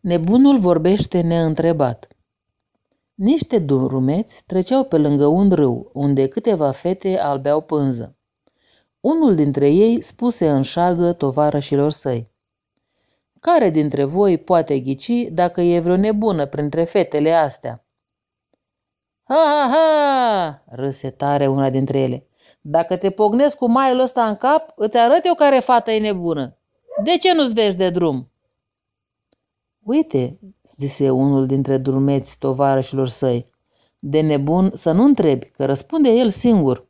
Nebunul vorbește neîntrebat. Niște drumeți treceau pe lângă un râu, unde câteva fete albeau pânză. Unul dintre ei spuse în șagă tovarășilor săi. Care dintre voi poate ghici dacă e vreo nebună printre fetele astea? Ha, ha, ha! râse tare una dintre ele. Dacă te pognesc cu maiul ăsta în cap, îți arăt eu care fată e nebună. De ce nu-ți vezi de drum? Uite, zise unul dintre drumeți tovarășilor săi, de nebun să nu întrebi, că răspunde el singur.